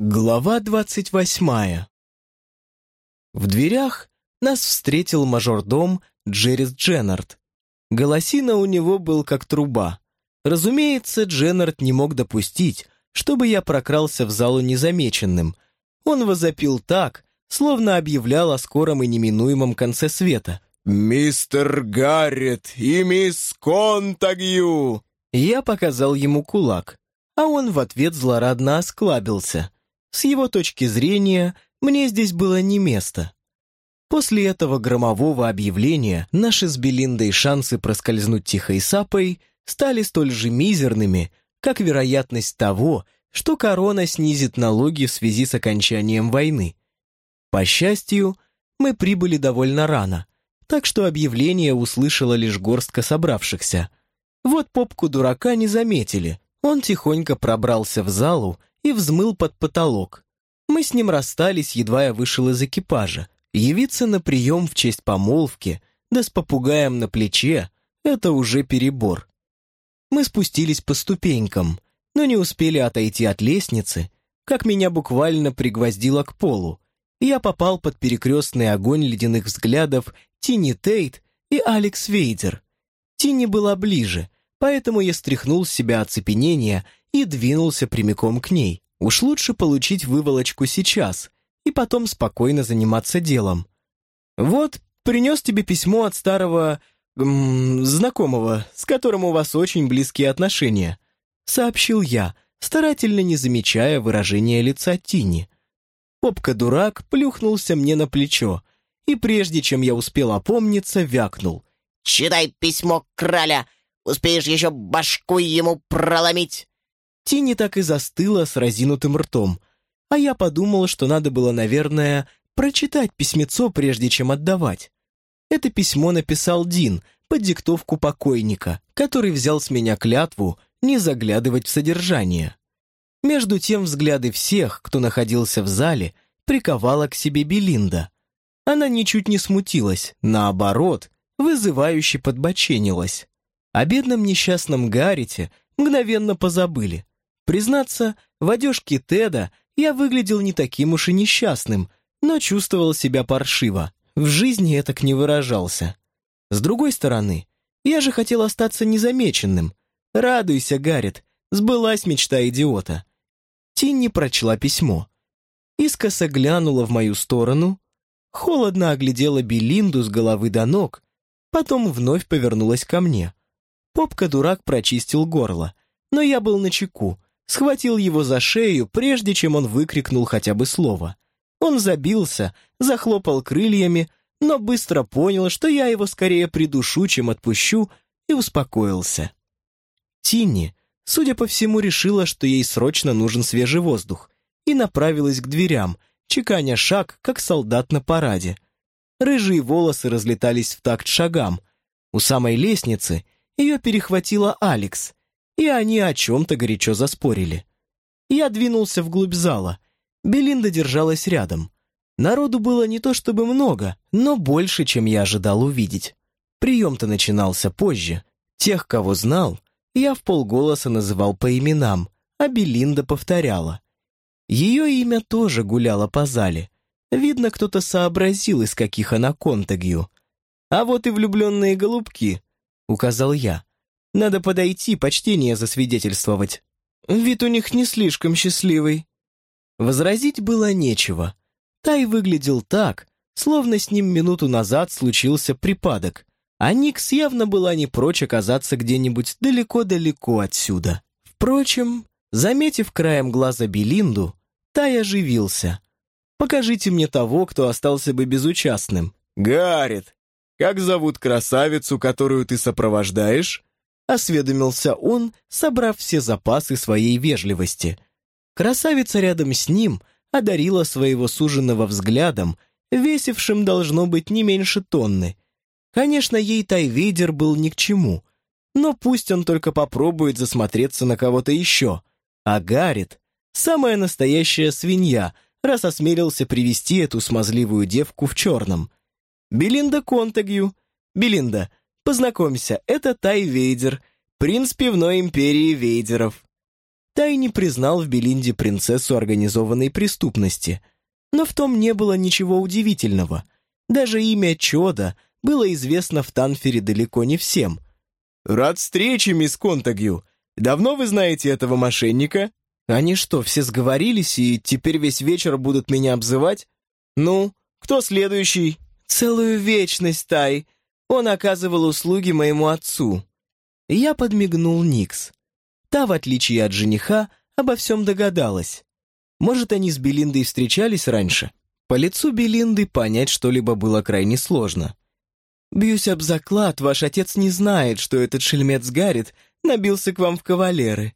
Глава двадцать восьмая. В дверях нас встретил мажордом Джеррис Дженнард. Голосина у него был как труба. Разумеется, Дженнард не мог допустить, чтобы я прокрался в залу незамеченным. Он возопил так, словно объявлял о скором и неминуемом конце света. «Мистер Гаррет и мисс Контагью!» Я показал ему кулак, а он в ответ злорадно осклабился – с его точки зрения, мне здесь было не место. После этого громового объявления наши с Белиндой шансы проскользнуть тихой сапой стали столь же мизерными, как вероятность того, что корона снизит налоги в связи с окончанием войны. По счастью, мы прибыли довольно рано, так что объявление услышала лишь горстка собравшихся. Вот попку дурака не заметили, он тихонько пробрался в залу и взмыл под потолок. Мы с ним расстались, едва я вышел из экипажа. Явиться на прием в честь помолвки, да с попугаем на плече — это уже перебор. Мы спустились по ступенькам, но не успели отойти от лестницы, как меня буквально пригвоздило к полу. Я попал под перекрестный огонь ледяных взглядов Тини Тейт и Алекс Вейдер. Тини была ближе, поэтому я стряхнул с себя оцепенение и двинулся прямиком к ней. Уж лучше получить выволочку сейчас и потом спокойно заниматься делом. Вот, принес тебе письмо от старого... М, знакомого, с которым у вас очень близкие отношения, сообщил я, старательно не замечая выражения лица Тини. Попка-дурак плюхнулся мне на плечо, и прежде чем я успел опомниться, вякнул. «Читай письмо краля, успеешь еще башку ему проломить!» Тини так и застыла с разинутым ртом, а я подумал, что надо было, наверное, прочитать письмецо, прежде чем отдавать. Это письмо написал Дин под диктовку покойника, который взял с меня клятву не заглядывать в содержание. Между тем взгляды всех, кто находился в зале, приковала к себе Белинда. Она ничуть не смутилась, наоборот, вызывающе подбоченилась. О бедном несчастном Гаррите мгновенно позабыли. Признаться, в одежке Теда я выглядел не таким уж и несчастным, но чувствовал себя паршиво. В жизни я так не выражался. С другой стороны, я же хотел остаться незамеченным. Радуйся, Гаррит, сбылась мечта идиота. Тинни прочла письмо. Искоса глянула в мою сторону, холодно оглядела Белинду с головы до ног, потом вновь повернулась ко мне. Попка-дурак прочистил горло, но я был на чеку, схватил его за шею, прежде чем он выкрикнул хотя бы слово. Он забился, захлопал крыльями, но быстро понял, что я его скорее придушу, чем отпущу, и успокоился. Тинни, судя по всему, решила, что ей срочно нужен свежий воздух, и направилась к дверям, чеканя шаг, как солдат на параде. Рыжие волосы разлетались в такт шагам. У самой лестницы ее перехватила Алекс, и они о чем-то горячо заспорили. Я двинулся вглубь зала. Белинда держалась рядом. Народу было не то чтобы много, но больше, чем я ожидал увидеть. Прием-то начинался позже. Тех, кого знал, я в полголоса называл по именам, а Белинда повторяла. Ее имя тоже гуляло по зале. Видно, кто-то сообразил, из каких она контагью. «А вот и влюбленные голубки», — указал я. Надо подойти, почтение засвидетельствовать. Вид у них не слишком счастливый». Возразить было нечего. Тай выглядел так, словно с ним минуту назад случился припадок, а Никс явно была не прочь оказаться где-нибудь далеко-далеко отсюда. Впрочем, заметив краем глаза Белинду, Тай оживился. «Покажите мне того, кто остался бы безучастным». «Гаррит, как зовут красавицу, которую ты сопровождаешь?» Осведомился он, собрав все запасы своей вежливости. Красавица рядом с ним одарила своего суженого взглядом, весившим должно быть не меньше тонны. Конечно, ей Тайвейдер был ни к чему, но пусть он только попробует засмотреться на кого-то еще. А Гаррит — самая настоящая свинья, раз осмелился привести эту смазливую девку в черном. Белинда Контагью. Белинда, Познакомься, это Тай Вейдер, принц пивной империи Вейдеров». Тай не признал в Белинде принцессу организованной преступности. Но в том не было ничего удивительного. Даже имя Чода было известно в Танфере далеко не всем. «Рад встрече, мисс Контагью. Давно вы знаете этого мошенника?» «Они что, все сговорились и теперь весь вечер будут меня обзывать?» «Ну, кто следующий?» «Целую вечность, Тай. Он оказывал услуги моему отцу». Я подмигнул Никс. Та, в отличие от жениха, обо всем догадалась. Может, они с Белиндой встречались раньше? По лицу Белинды понять что-либо было крайне сложно. «Бьюсь об заклад, ваш отец не знает, что этот шельмец Гаррит набился к вам в кавалеры».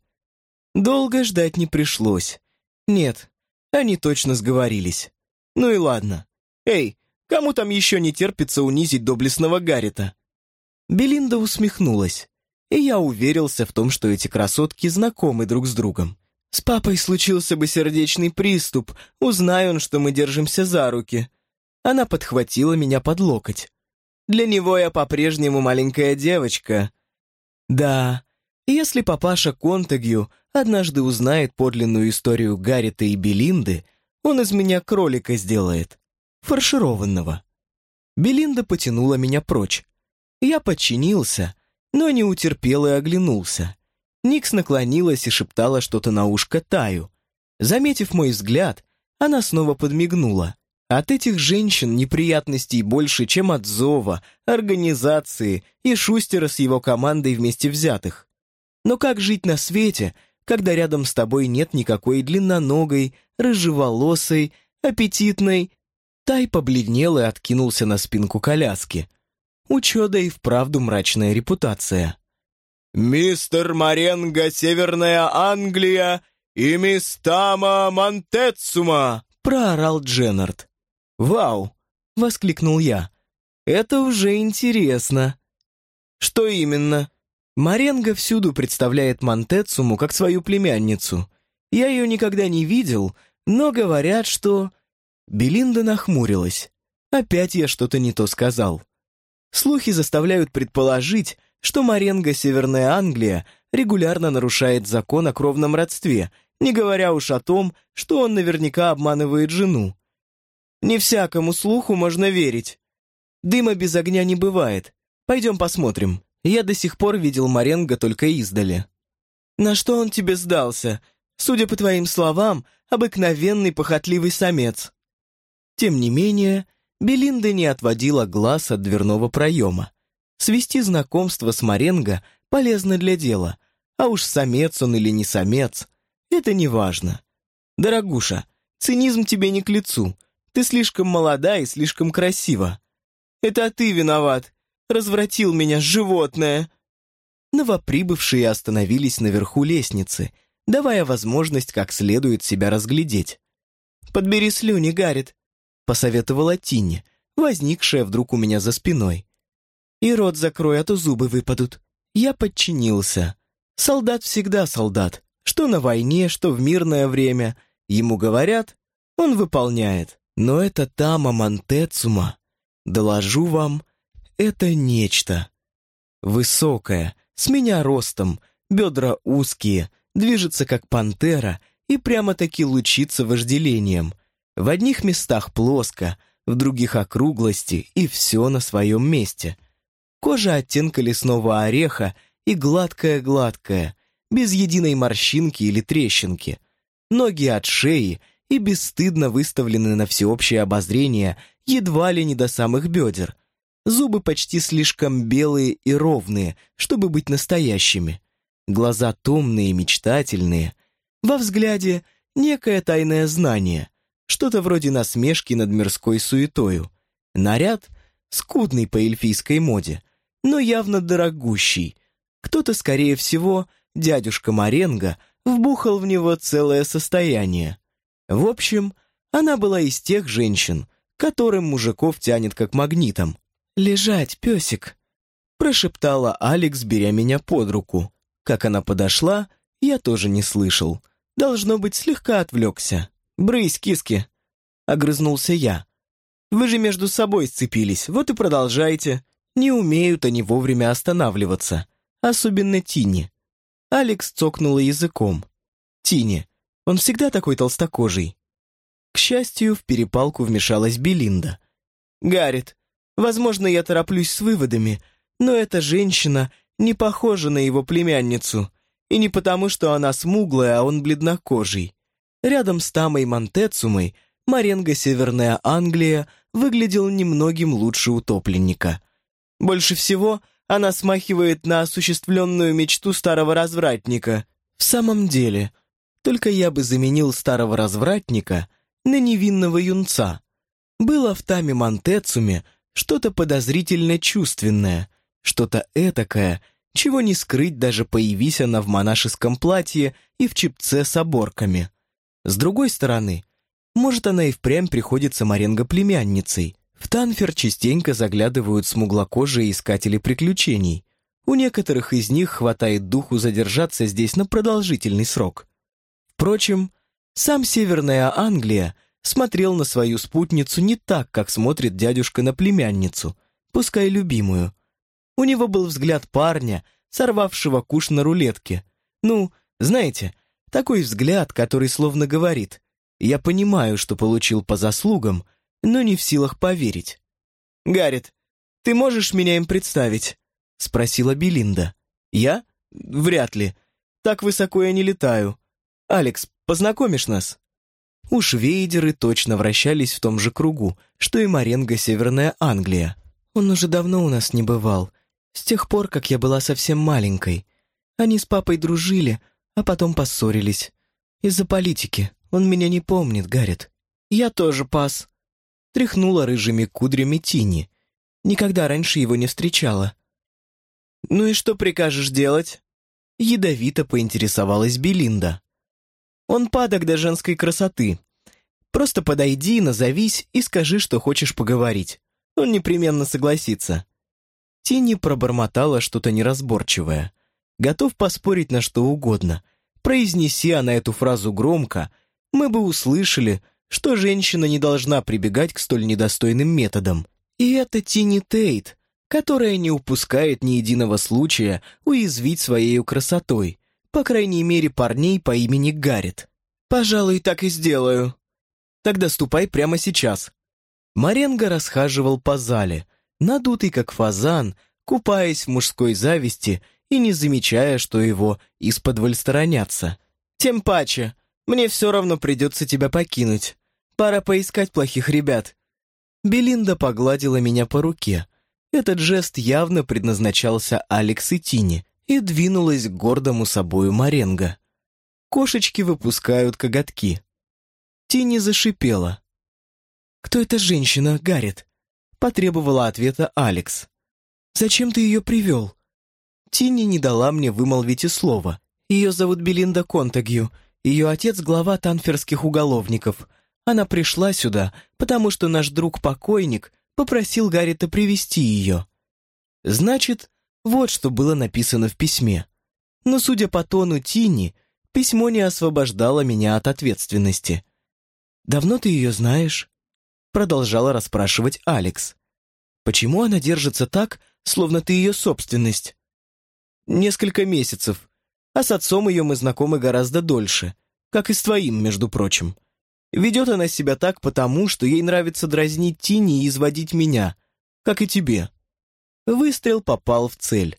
Долго ждать не пришлось. Нет, они точно сговорились. Ну и ладно. Эй, кому там еще не терпится унизить доблестного Гаррита? Белинда усмехнулась и я уверился в том, что эти красотки знакомы друг с другом. С папой случился бы сердечный приступ, узнай он, что мы держимся за руки. Она подхватила меня под локоть. Для него я по-прежнему маленькая девочка. Да, если папаша Контагью однажды узнает подлинную историю Гаррита и Белинды, он из меня кролика сделает, фаршированного. Белинда потянула меня прочь. Я подчинился, но не утерпел и оглянулся. Никс наклонилась и шептала что-то на ушко Таю. Заметив мой взгляд, она снова подмигнула. От этих женщин неприятностей больше, чем от Зова, организации и Шустера с его командой вместе взятых. Но как жить на свете, когда рядом с тобой нет никакой длинноногой, рыжеволосой, аппетитной... Тай побледнел и откинулся на спинку коляски. У Чода и вправду мрачная репутация. «Мистер Маренго, Северная Англия и мисс Тама Монтецума!» — проорал Дженнард. «Вау!» — воскликнул я. «Это уже интересно». «Что именно?» Маренго всюду представляет Монтецуму как свою племянницу. Я ее никогда не видел, но говорят, что...» Белинда нахмурилась. Опять я что-то не то сказал. Слухи заставляют предположить, что Маренго Северная Англия регулярно нарушает закон о кровном родстве, не говоря уж о том, что он наверняка обманывает жену. Не всякому слуху можно верить. Дыма без огня не бывает. Пойдем посмотрим. Я до сих пор видел Маренго только издали. На что он тебе сдался? Судя по твоим словам, обыкновенный похотливый самец. Тем не менее, Белинда не отводила глаз от дверного проема. Свести знакомство с Маренго полезно для дела, а уж самец он или не самец, это не важно. Дорогуша, цинизм тебе не к лицу. Ты слишком молода и слишком красива. Это ты виноват. Развратил меня, животное. Новоприбывшие остановились наверху лестницы, давая возможность как следует себя разглядеть. «Подбери слюни, Гаррит», — посоветовала Тинни, возникшая вдруг у меня за спиной. «И рот закрой, а то зубы выпадут». Я подчинился. Солдат всегда солдат. Что на войне, что в мирное время. Ему говорят, он выполняет. Но это Тама Монтецума. Доложу вам, это нечто. Высокая, с меня ростом, бедра узкие, движется как пантера и прямо-таки лучится вожделением. В одних местах плоско, в других округлости, и все на своем месте. Кожа оттенка лесного ореха и гладкая-гладкая, без единой морщинки или трещинки. Ноги от шеи и бесстыдно выставлены на всеобщее обозрение едва ли не до самых бедер. Зубы почти слишком белые и ровные, чтобы быть настоящими. Глаза томные мечтательные. Во взгляде некое тайное знание, что-то вроде насмешки над мирской суетою. Наряд скудный по эльфийской моде, но явно дорогущий. Кто-то, скорее всего, дядюшка Маренго, вбухал в него целое состояние. В общем, она была из тех женщин, которым мужиков тянет как магнитом. «Лежать, песик!» прошептала Алекс, беря меня под руку. Как она подошла, я тоже не слышал. Должно быть, слегка отвлекся. «Брысь, киски!» — огрызнулся я. «Вы же между собой сцепились, вот и продолжайте. Не умеют они вовремя останавливаться, особенно Тини». Алекс цокнула языком. Тини, он всегда такой толстокожий». К счастью, в перепалку вмешалась Белинда. «Гаррит, возможно, я тороплюсь с выводами, но эта женщина не похожа на его племянницу, и не потому, что она смуглая, а он бледнокожий. Рядом с Тамой Монтецумой Маренго Северная Англия выглядел немногим лучше утопленника. Больше всего она смахивает на осуществленную мечту старого развратника. В самом деле, только я бы заменил старого развратника на невинного юнца. Было в Таме Монтецуме что-то подозрительно чувственное, что-то этакое, чего не скрыть даже появись она в монашеском платье и в чепце с оборками. С другой стороны, может, она и впрямь приходится Маренго-племянницей. В Танфер частенько заглядывают смуглокожие искатели приключений. У некоторых из них хватает духу задержаться здесь на продолжительный срок. Впрочем, сам Северная Англия смотрел на свою спутницу не так, как смотрит дядюшка на племянницу, пускай любимую. У него был взгляд парня, сорвавшего куш на рулетке. Ну, знаете, такой взгляд, который словно говорит «Я понимаю, что получил по заслугам, но не в силах поверить». «Гаррит, ты можешь меня им представить?» — спросила Белинда. «Я? Вряд ли. Так высоко я не летаю. Алекс, познакомишь нас?» Уж вейдеры точно вращались в том же кругу, что и Маренго Северная Англия. Он уже давно у нас не бывал, с тех пор, как я была совсем маленькой. Они с папой дружили, а потом поссорились. Из-за политики. Он меня не помнит, Гаррит. Я тоже пас. Тряхнула рыжими кудрями Тини. Никогда раньше его не встречала. «Ну и что прикажешь делать?» Ядовито поинтересовалась Белинда. «Он падок до женской красоты. Просто подойди, назовись и скажи, что хочешь поговорить. Он непременно согласится». Тини пробормотала что-то неразборчивое готов поспорить на что угодно. Произнеси она эту фразу громко, мы бы услышали, что женщина не должна прибегать к столь недостойным методам. И это Тини Тейт, которая не упускает ни единого случая уязвить своей красотой, по крайней мере парней по имени Гаррет. «Пожалуй, так и сделаю». «Тогда ступай прямо сейчас». Маренго расхаживал по зале, надутый как фазан, купаясь в мужской зависти и не замечая, что его из-под сторонятся. «Тем паче, мне все равно придется тебя покинуть. Пора поискать плохих ребят». Белинда погладила меня по руке. Этот жест явно предназначался Алекс и Тине и двинулась к гордому собою Маренго. Кошечки выпускают коготки. Тини зашипела. «Кто эта женщина, Гаррет?» Потребовала ответа Алекс. «Зачем ты ее привел?» Тинни не дала мне вымолвить и слова. Ее зовут Белинда Контагью. Ее отец — глава танферских уголовников. Она пришла сюда, потому что наш друг-покойник попросил Гаррита привести ее. Значит, вот что было написано в письме. Но, судя по тону Тинни, письмо не освобождало меня от ответственности. «Давно ты ее знаешь?» Продолжала расспрашивать Алекс. «Почему она держится так, словно ты ее собственность?» Несколько месяцев. А с отцом ее мы знакомы гораздо дольше. Как и с твоим, между прочим. Ведет она себя так потому, что ей нравится дразнить Тини и изводить меня. Как и тебе. Выстрел попал в цель.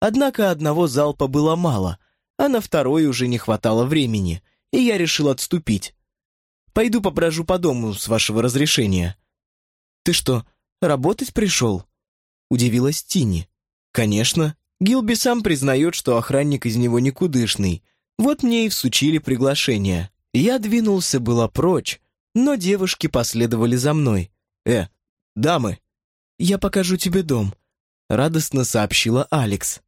Однако одного залпа было мало, а на второй уже не хватало времени, и я решил отступить. Пойду поброжу по дому, с вашего разрешения. Ты что, работать пришел? Удивилась Тини. Конечно. Гилби сам признает, что охранник из него никудышный. Вот мне и всучили приглашение. Я двинулся было прочь, но девушки последовали за мной. «Э, дамы, я покажу тебе дом», — радостно сообщила Алекс.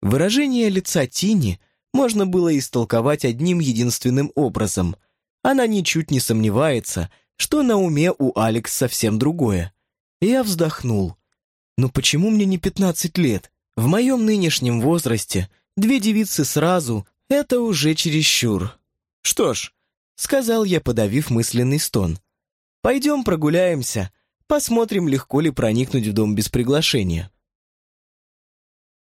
Выражение лица Тини можно было истолковать одним единственным образом. Она ничуть не сомневается, что на уме у Алекс совсем другое. Я вздохнул. «Ну почему мне не пятнадцать лет? В моем нынешнем возрасте две девицы сразу — это уже чересчур. Что ж, сказал я, подавив мысленный стон. Пойдем прогуляемся, посмотрим, легко ли проникнуть в дом без приглашения.